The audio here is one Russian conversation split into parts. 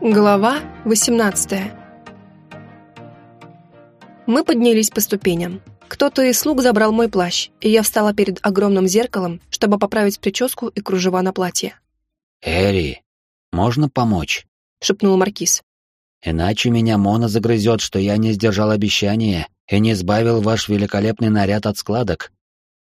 Глава 18 Мы поднялись по ступеням. Кто-то из слуг забрал мой плащ, и я встала перед огромным зеркалом, чтобы поправить прическу и кружева на платье. «Эри, можно помочь?» — шепнул Маркиз. «Иначе меня Мона загрызет, что я не сдержал обещания и не избавил ваш великолепный наряд от складок».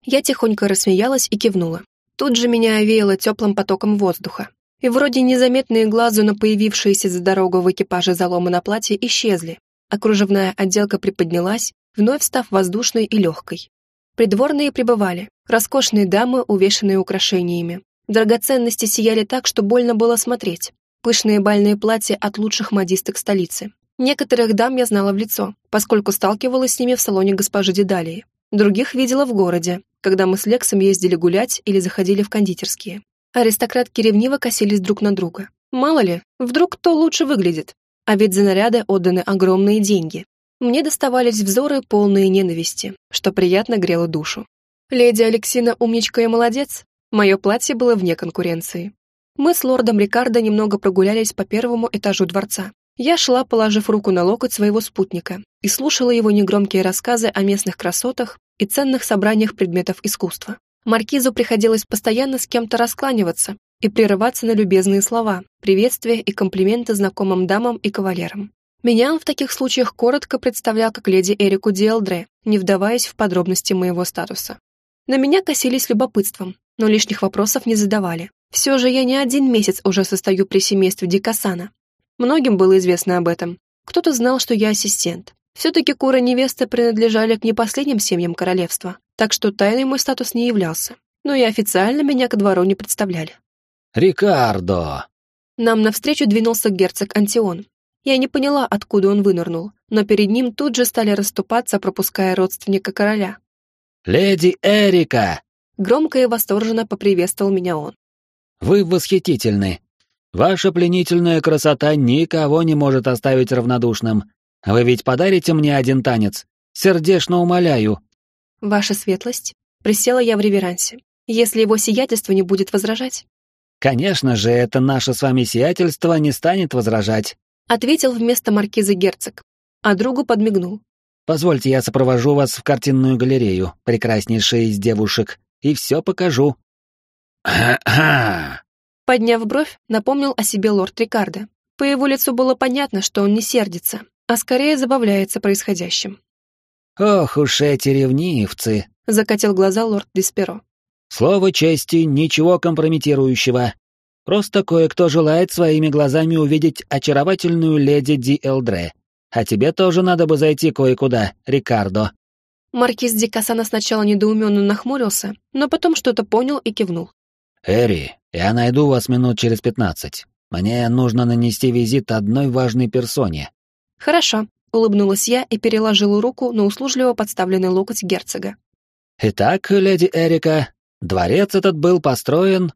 Я тихонько рассмеялась и кивнула. Тут же меня овеяло теплым потоком воздуха и вроде незаметные глазу, но появившиеся за дорогу в экипаже заломы на платье исчезли, а кружевная отделка приподнялась, вновь став воздушной и легкой. Придворные пребывали, роскошные дамы, увешанные украшениями. Драгоценности сияли так, что больно было смотреть. Пышные бальные платья от лучших модисток столицы. Некоторых дам я знала в лицо, поскольку сталкивалась с ними в салоне госпожи Дедалии. Других видела в городе, когда мы с Лексом ездили гулять или заходили в кондитерские. Аристократки ревниво косились друг на друга. Мало ли, вдруг кто лучше выглядит. А ведь за наряды отданы огромные деньги. Мне доставались взоры, полные ненависти, что приятно грело душу. Леди Алексина умничка и молодец. Мое платье было вне конкуренции. Мы с лордом Рикардо немного прогулялись по первому этажу дворца. Я шла, положив руку на локоть своего спутника, и слушала его негромкие рассказы о местных красотах и ценных собраниях предметов искусства. Маркизу приходилось постоянно с кем-то раскланиваться и прерываться на любезные слова, приветствия и комплименты знакомым дамам и кавалерам. Меня он в таких случаях коротко представлял как леди Эрику Диэлдре, не вдаваясь в подробности моего статуса. На меня косились любопытством, но лишних вопросов не задавали. Все же я не один месяц уже состою при семействе Дикасана. Многим было известно об этом. Кто-то знал, что я ассистент. Все-таки куры невесты принадлежали к не последним семьям королевства, так что тайный мой статус не являлся. Но и официально меня ко двору не представляли. «Рикардо!» Нам навстречу двинулся герцог Антион. Я не поняла, откуда он вынырнул, но перед ним тут же стали расступаться, пропуская родственника короля. «Леди Эрика!» Громко и восторженно поприветствовал меня он. «Вы восхитительны. Ваша пленительная красота никого не может оставить равнодушным. Вы ведь подарите мне один танец? Сердечно умоляю». «Ваша светлость?» Присела я в реверансе. «Если его сиятельство не будет возражать?» «Конечно же, это наше с вами сиятельство не станет возражать», ответил вместо маркиза герцог, а другу подмигнул. «Позвольте, я сопровожу вас в картинную галерею, прекраснейшая из девушек, и все покажу». Подняв бровь, напомнил о себе лорд Рикардо. По его лицу было понятно, что он не сердится, а скорее забавляется происходящим. «Ох уж эти ревнивцы!» — закатил глаза лорд Дисперо. «Слово чести, ничего компрометирующего. Просто кое-кто желает своими глазами увидеть очаровательную леди Ди Элдре. А тебе тоже надо бы зайти кое-куда, Рикардо». Маркиз Ди Касана сначала недоуменно нахмурился, но потом что-то понял и кивнул. «Эри, я найду вас минут через пятнадцать. Мне нужно нанести визит одной важной персоне. «Хорошо», — улыбнулась я и переложила руку на услужливо подставленный локоть герцога. «Итак, леди Эрика, дворец этот был построен...»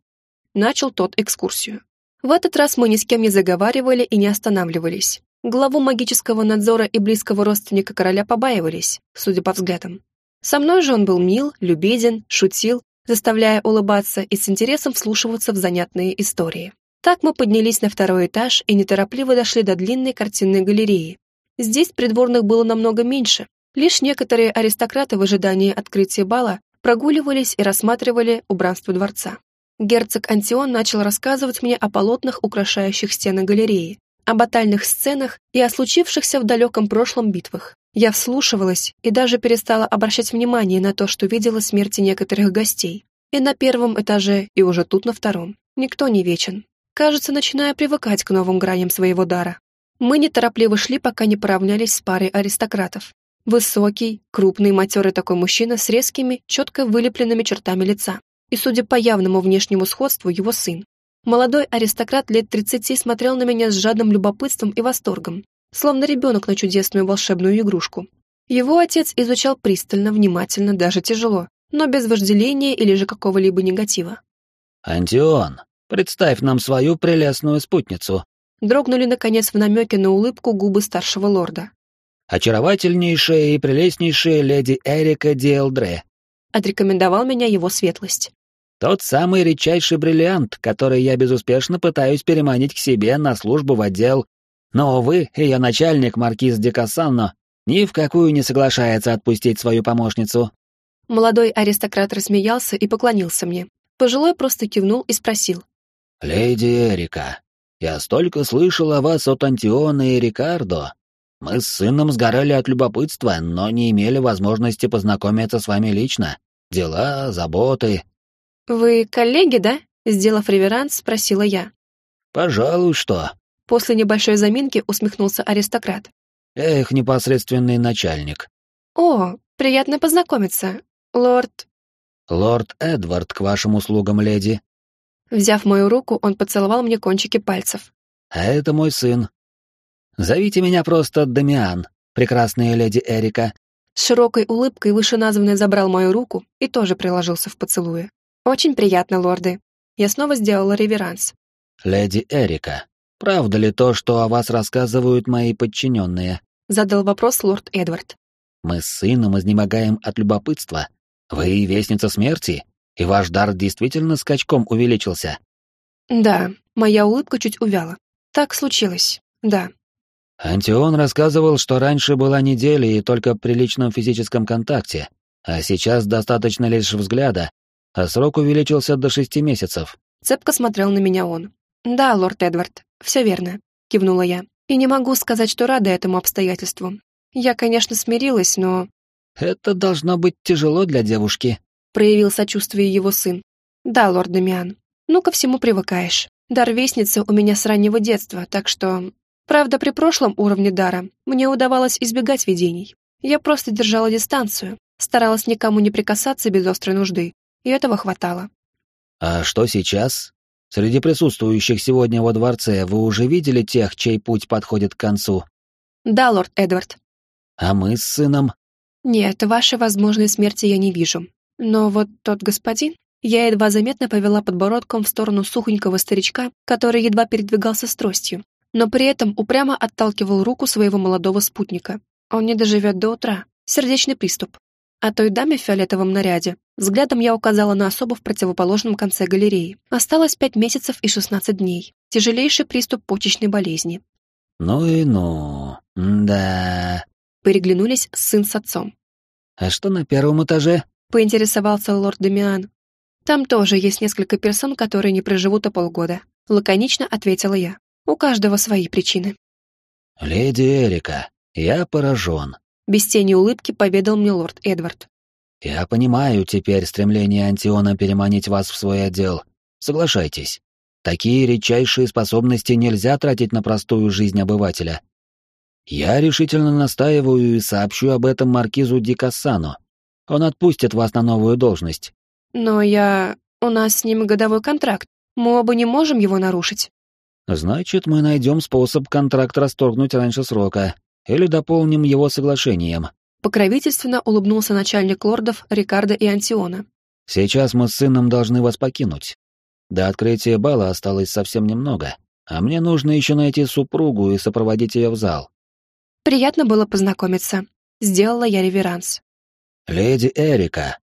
Начал тот экскурсию. В этот раз мы ни с кем не заговаривали и не останавливались. Главу магического надзора и близкого родственника короля побаивались, судя по взглядам. Со мной же он был мил, любезен, шутил, заставляя улыбаться и с интересом вслушиваться в занятные истории. Так мы поднялись на второй этаж и неторопливо дошли до длинной картинной галереи. Здесь придворных было намного меньше. Лишь некоторые аристократы в ожидании открытия бала прогуливались и рассматривали убранство дворца. Герцог Антион начал рассказывать мне о полотнах, украшающих стены галереи, о батальных сценах и о случившихся в далеком прошлом битвах. Я вслушивалась и даже перестала обращать внимание на то, что видела смерти некоторых гостей. И на первом этаже, и уже тут на втором. Никто не вечен. Кажется, начиная привыкать к новым граням своего дара. Мы неторопливо шли, пока не поравнялись с парой аристократов. Высокий, крупный, матерый такой мужчина с резкими, четко вылепленными чертами лица. И, судя по явному внешнему сходству, его сын. Молодой аристократ лет 30 смотрел на меня с жадным любопытством и восторгом, словно ребенок на чудесную волшебную игрушку. Его отец изучал пристально, внимательно, даже тяжело, но без вожделения или же какого-либо негатива. «Антион, Представь нам свою прелестную спутницу». Дрогнули, наконец, в намеке на улыбку губы старшего лорда. «Очаровательнейшая и прелестнейшая леди Эрика Диэлдре», отрекомендовал меня его светлость. Тот самый редчайший бриллиант, который я безуспешно пытаюсь переманить к себе на службу в отдел. Но, увы, ее начальник, маркиз Дикасанно, ни в какую не соглашается отпустить свою помощницу. Молодой аристократ рассмеялся и поклонился мне. Пожилой просто кивнул и спросил. «Леди Эрика, я столько слышал о вас от Антиона и Рикардо. Мы с сыном сгорали от любопытства, но не имели возможности познакомиться с вами лично. Дела, заботы, «Вы коллеги, да?» — сделав реверанс, спросила я. «Пожалуй, что». После небольшой заминки усмехнулся аристократ. «Я их непосредственный начальник». «О, приятно познакомиться, лорд...» «Лорд Эдвард, к вашим услугам, леди». Взяв мою руку, он поцеловал мне кончики пальцев. «А это мой сын. Зовите меня просто Дамиан, прекрасная леди Эрика». С широкой улыбкой вышеназванный забрал мою руку и тоже приложился в поцелуе. «Очень приятно, лорды». Я снова сделала реверанс. «Леди Эрика, правда ли то, что о вас рассказывают мои подчиненные?» Задал вопрос лорд Эдвард. «Мы с сыном изнемогаем от любопытства. Вы вестница смерти, и ваш дар действительно скачком увеличился». «Да, моя улыбка чуть увяла. Так случилось, да». Антион рассказывал, что раньше была неделя и только при личном физическом контакте, а сейчас достаточно лишь взгляда, а срок увеличился до шести месяцев. Цепко смотрел на меня он. «Да, лорд Эдвард, все верно», — кивнула я. «И не могу сказать, что рада этому обстоятельству. Я, конечно, смирилась, но...» «Это должно быть тяжело для девушки», — проявил сочувствие его сын. «Да, лорд Дамиан, ну ко всему привыкаешь. Дар вестницы у меня с раннего детства, так что... Правда, при прошлом уровне дара мне удавалось избегать видений. Я просто держала дистанцию, старалась никому не прикасаться без острой нужды, и этого хватало. «А что сейчас? Среди присутствующих сегодня во дворце вы уже видели тех, чей путь подходит к концу?» «Да, лорд Эдвард». «А мы с сыном?» «Нет, вашей возможной смерти я не вижу. Но вот тот господин...» Я едва заметно повела подбородком в сторону сухонького старичка, который едва передвигался с тростью, но при этом упрямо отталкивал руку своего молодого спутника. Он не доживет до утра. Сердечный приступ. А той даме в фиолетовом наряде взглядом я указала на особу в противоположном конце галереи. Осталось пять месяцев и шестнадцать дней. Тяжелейший приступ почечной болезни. «Ну и ну, да...» Переглянулись сын с отцом. «А что на первом этаже?» Поинтересовался лорд Демиан. «Там тоже есть несколько персон, которые не проживут и полгода», лаконично ответила я. «У каждого свои причины». «Леди Эрика, я поражен без тени улыбки поведал мне лорд Эдвард. «Я понимаю теперь стремление Антиона переманить вас в свой отдел. Соглашайтесь. Такие редчайшие способности нельзя тратить на простую жизнь обывателя. Я решительно настаиваю и сообщу об этом маркизу Дикассану. Он отпустит вас на новую должность». «Но я... У нас с ним годовой контракт. Мы оба не можем его нарушить». «Значит, мы найдем способ контракт расторгнуть раньше срока, или дополним его соглашением. Покровительственно улыбнулся начальник лордов Рикардо и Антиона. Сейчас мы с сыном должны вас покинуть. До открытия бала осталось совсем немного, а мне нужно еще найти супругу и сопроводить ее в зал. Приятно было познакомиться. Сделала я реверанс. Леди Эрика.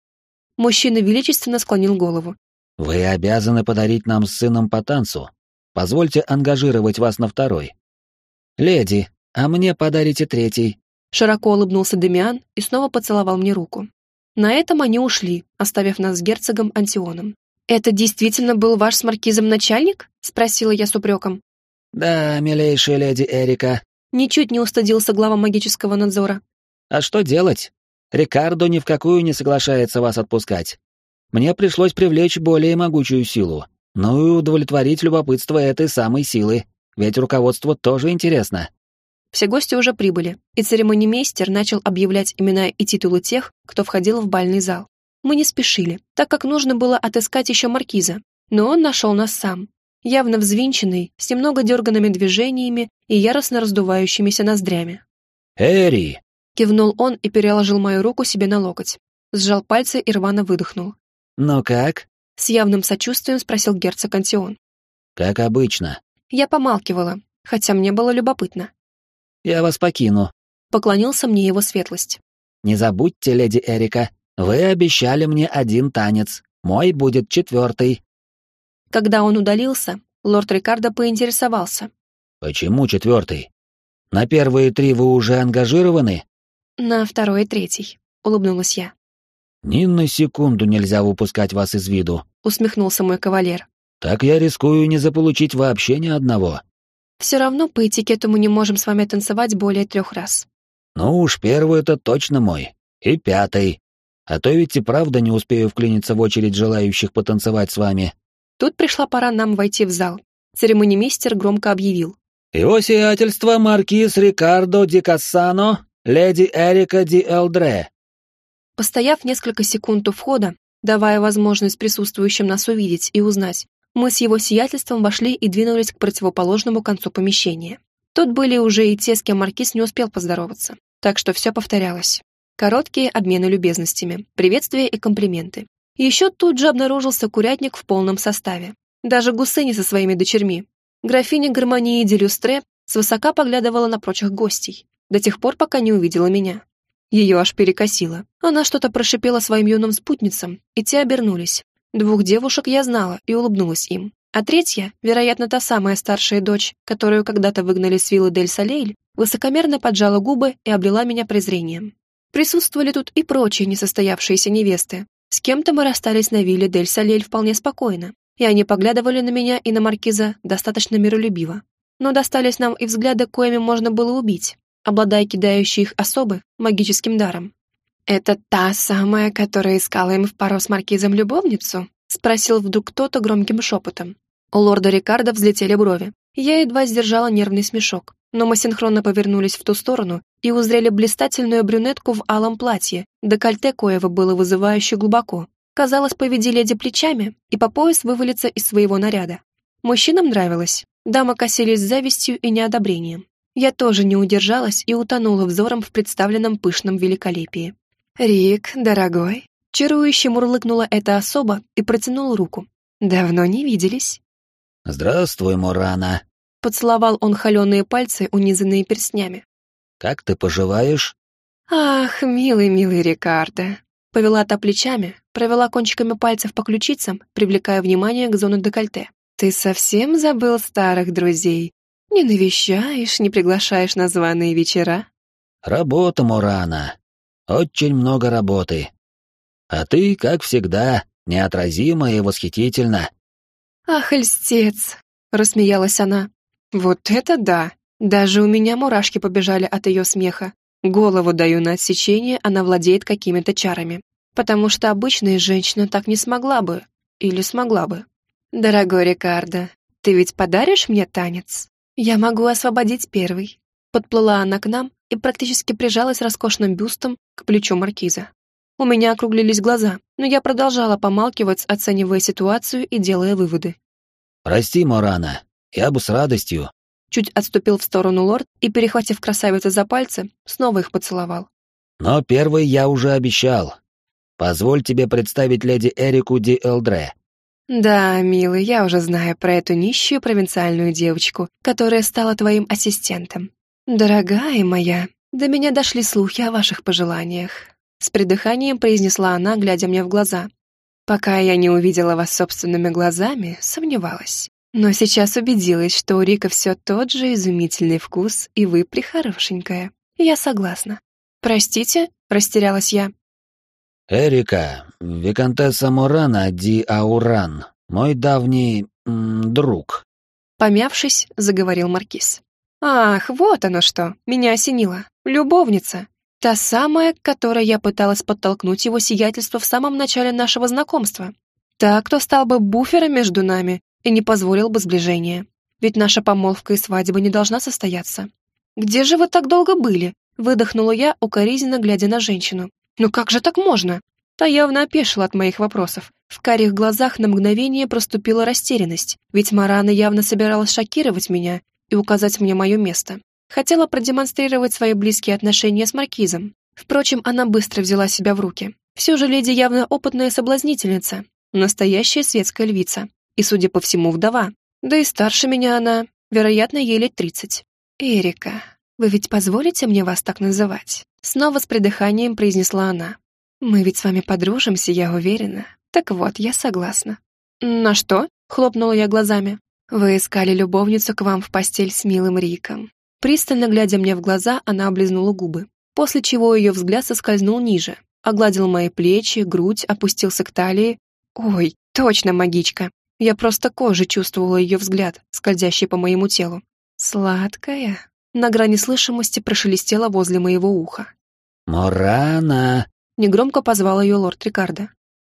Мужчина величественно склонил голову. Вы обязаны подарить нам с сыном по танцу. Позвольте ангажировать вас на второй. Леди, «А мне подарите третий». Широко улыбнулся Демиан и снова поцеловал мне руку. На этом они ушли, оставив нас с герцогом Антионом. «Это действительно был ваш с маркизом начальник?» — спросила я с упреком. «Да, милейшая леди Эрика». Ничуть не устыдился глава магического надзора. «А что делать? Рикардо ни в какую не соглашается вас отпускать. Мне пришлось привлечь более могучую силу, ну и удовлетворить любопытство этой самой силы, ведь руководству тоже интересно. Все гости уже прибыли, и церемонимейстер начал объявлять имена и титулы тех, кто входил в бальный зал. Мы не спешили, так как нужно было отыскать еще маркиза, но он нашел нас сам, явно взвинченный, с немного дерганными движениями и яростно раздувающимися ноздрями. «Эри!» — кивнул он и переложил мою руку себе на локоть. Сжал пальцы и рвано выдохнул. «Ну как?» — с явным сочувствием спросил герцог Антион. «Как обычно». Я помалкивала, хотя мне было любопытно. Я вас покину», — поклонился мне его светлость. «Не забудьте, леди Эрика, вы обещали мне один танец, Мой будет четвертый». Когда он удалился, лорд Рикардо поинтересовался. «Почему четвертый? На первые три вы уже ангажированы?» «На второй и третий», — улыбнулась я. «Ни на секунду нельзя выпускать вас из виду», — усмехнулся мой кавалер. «Так я рискую не заполучить вообще ни одного». «Все равно по этикету мы не можем с вами танцевать более трех раз». «Ну уж первый это точно мой. И пятый. А то ведь и правда не успею вклиниться в очередь желающих потанцевать с вами». Тут пришла пора нам войти в зал. Церемонимейстер громко объявил. «Его сиятельство маркиз Рикардо Ди Кассано, леди Эрика Ди Элдре». Постояв несколько секунд у входа, давая возможность присутствующим нас увидеть и узнать, мы с его сиятельством вошли и двинулись к противоположному концу помещения. Тут были уже и те, с кем маркиз не успел поздороваться, так что все повторялось. Короткие обмены любезностями, приветствия и комплименты. Еще тут же обнаружился курятник в полном составе. Даже гусыни со своими дочерьми. Графиня Гармонии Делюстре свысока поглядывала на прочих гостей, до тех пор, пока не увидела меня. Ее аж перекосило. Она что-то прошипела своим юным спутницам, и те обернулись. Двух девушек я знала и улыбнулась им. А третья, вероятно, та самая старшая дочь, которую когда-то выгнали с виллы Дель Салейль, высокомерно поджала губы и облила меня презрением. Присутствовали тут и прочие несостоявшиеся невесты, с кем-то мы расстались на вилле Дель Салель вполне спокойно, и они поглядывали на меня и на маркиза достаточно миролюбиво. Но достались нам и взгляды, коими можно было убить, обладая кидающей их особы магическим даром. «Это та самая, которая искала им в пару с маркизом любовницу?» — спросил вдруг кто-то громким шепотом. У лорда Рикардо взлетели брови. Я едва сдержала нервный смешок но мы синхронно повернулись в ту сторону и узрели блистательную брюнетку в алом платье, декольте коего было вызывающе глубоко. Казалось, поведи леди плечами и по пояс вывалиться из своего наряда. Мужчинам нравилось. Дамы косились с завистью и неодобрением. Я тоже не удержалась и утонула взором в представленном пышном великолепии. «Рик, дорогой», — чарующе мурлыкнула эта особа и протянула руку. «Давно не виделись». «Здравствуй, Мурана», Поцеловал он холеные пальцы, унизанные перстнями. «Как ты поживаешь?» «Ах, милый-милый Рикардо!» Повела та плечами, провела кончиками пальцев по ключицам, привлекая внимание к зоне декольте. «Ты совсем забыл старых друзей? Не навещаешь, не приглашаешь на званые вечера?» «Работа, Мурана. Очень много работы. А ты, как всегда, неотразима и восхитительна». «Ах, льстец!» — рассмеялась она. Вот это да! Даже у меня мурашки побежали от ее смеха. Голову даю на отсечение, она владеет какими-то чарами. Потому что обычная женщина так не смогла бы. Или смогла бы. Дорогой Рикардо, ты ведь подаришь мне танец? Я могу освободить первый. Подплыла она к нам и практически прижалась роскошным бюстом к плечу маркиза. У меня округлились глаза, но я продолжала помалкивать, оценивая ситуацию и делая выводы. «Прости, Морана, я бы с радостью. Чуть отступил в сторону лорд и, перехватив красавицу за пальцы, снова их поцеловал. Но первый я уже обещал. Позволь тебе представить леди Эрику Ди Элдре. Да, милый, я уже знаю про эту нищую провинциальную девочку, которая стала твоим ассистентом. Дорогая моя, до меня дошли слухи о ваших пожеланиях. С придыханием произнесла она, глядя мне в глаза. Пока я не увидела вас собственными глазами, сомневалась. Но сейчас убедилась, что у Рика все тот же изумительный вкус, и вы прихорошенькая. Я согласна. Простите, растерялась я. Эрика, виконтесса Мурана Ди Ауран, мой давний м, друг. Помявшись, заговорил маркиз. Ах, вот оно что, меня осенило. Любовница. Та самая, к которой я пыталась подтолкнуть его сиятельство в самом начале нашего знакомства. Та, кто стал бы буфером между нами и не позволил бы сближения. Ведь наша помолвка и свадьба не должна состояться. «Где же вы так долго были?» — выдохнула я, укоризненно глядя на женщину. «Ну как же так можно?» Та явно опешила от моих вопросов. В карих глазах на мгновение проступила растерянность, ведь Марана явно собиралась шокировать меня и указать мне мое место. Хотела продемонстрировать свои близкие отношения с Маркизом. Впрочем, она быстро взяла себя в руки. Все же леди явно опытная соблазнительница, настоящая светская львица и, судя по всему, вдова. Да и старше меня она, вероятно, ей лет тридцать. «Эрика, вы ведь позволите мне вас так называть?» Снова с придыханием произнесла она. «Мы ведь с вами подружимся, я уверена. Так вот, я согласна. На что? Хлопнула я глазами. Вы искали любовницу к вам в постель с милым Риком. Пристально глядя мне в глаза, она облизнула губы, после чего ее взгляд соскользнул ниже, огладил мои плечи, грудь, опустился к талии. Ой, точно магичка. Я просто кожей чувствовала ее взгляд, скользящий по моему телу. Сладкая. На грани слышимости прошелестела возле моего уха. «Морана!» — негромко позвал ее лорд Рикардо.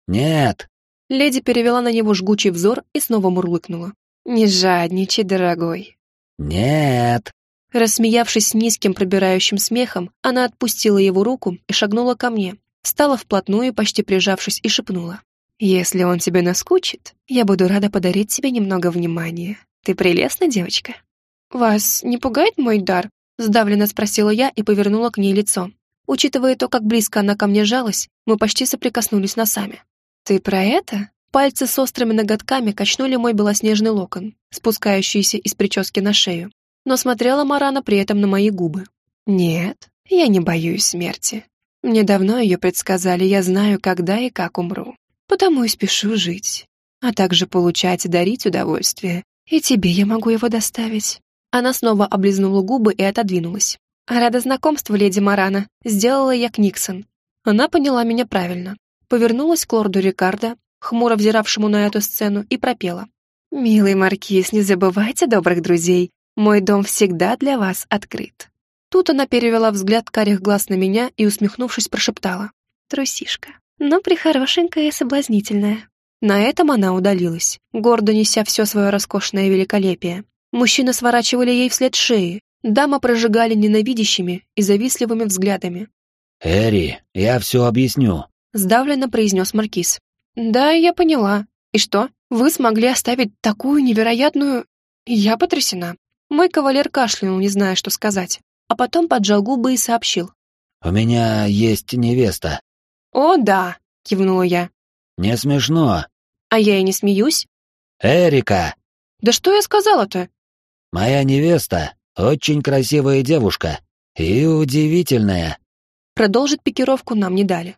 «Нет!» Леди перевела на него жгучий взор и снова мурлыкнула. «Не жадничай, дорогой». «Нет!» Рассмеявшись низким пробирающим смехом, она отпустила его руку и шагнула ко мне, стала вплотную, почти прижавшись, и шепнула. «Если он тебе наскучит, я буду рада подарить тебе немного внимания. Ты прелестна, девочка?» «Вас не пугает мой дар?» — сдавленно спросила я и повернула к ней лицо. Учитывая то, как близко она ко мне жалась, мы почти соприкоснулись носами. «Ты про это?» Пальцы с острыми ноготками качнули мой белоснежный локон, спускающийся из прически на шею. Но смотрела Марана при этом на мои губы. «Нет, я не боюсь смерти. Мне давно ее предсказали, я знаю, когда и как умру. Потому и спешу жить, а также получать и дарить удовольствие. И тебе я могу его доставить». Она снова облизнула губы и отодвинулась. «Рада знакомству, леди Марана», — сделала я Книксон. Она поняла меня правильно. Повернулась к лорду Рикардо, хмуро взиравшему на эту сцену, и пропела. «Милый маркиз, не забывайте добрых друзей. Мой дом всегда для вас открыт». Тут она перевела взгляд карих глаз на меня и, усмехнувшись, прошептала. «Трусишка, но прихорошенькая и соблазнительная». На этом она удалилась, гордо неся все свое роскошное великолепие. Мужчины сворачивали ей вслед шеи, Дама прожигали ненавидящими и завистливыми взглядами. «Эри, я все объясню», — сдавленно произнес Маркиз. «Да, я поняла. И что, вы смогли оставить такую невероятную...» Я потрясена. Мой кавалер кашлянул, не зная, что сказать, а потом поджал губы и сообщил. «У меня есть невеста». «О, да», — кивнула я. «Не смешно». «А я и не смеюсь». «Эрика!» «Да что я сказала-то?» «Моя невеста очень красивая девушка и удивительная. Продолжить пикировку нам не дали.